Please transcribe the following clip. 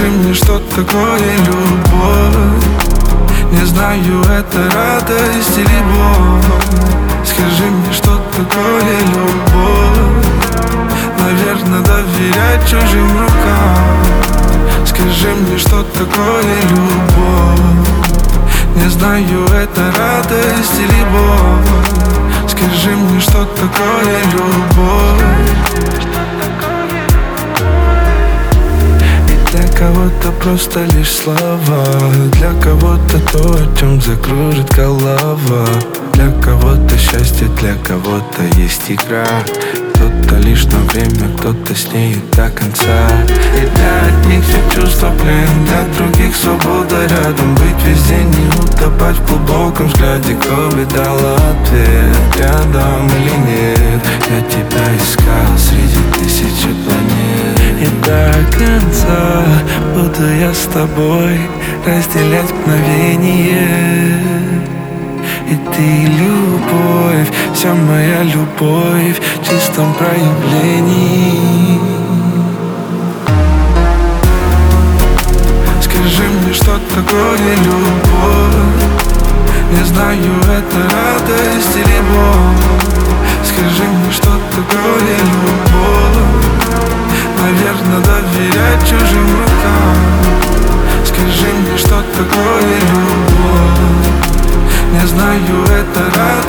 Скажи мне, что такое любовь? Не знаю, это радость или боль. Скажи мне, что такое любовь? Наверное, доверять чужим рукам. Скажи мне, что такое любовь? Не знаю, это радость или боль. Скажи мне, что такое любовь кого-то просто лишь слова. Для кого-то то, о чем закружит голова. Для кого-то счастье, для кого-то есть игра. Кто-то лишь на время, кто-то с ней до конца. И для одних все чувства плен, для других свобода рядом. Быть везде, не утопать в глубоком взгляде Кто бы дал ответ, рядом или нет. Я тебя искал буду я с тобой Разделять мгновение. И ты любовь, вся моя любовь В чистом проявлении. Скажи мне, что такое любовь? Не знаю, это радость или боль какое любовь Не знаю, это раз.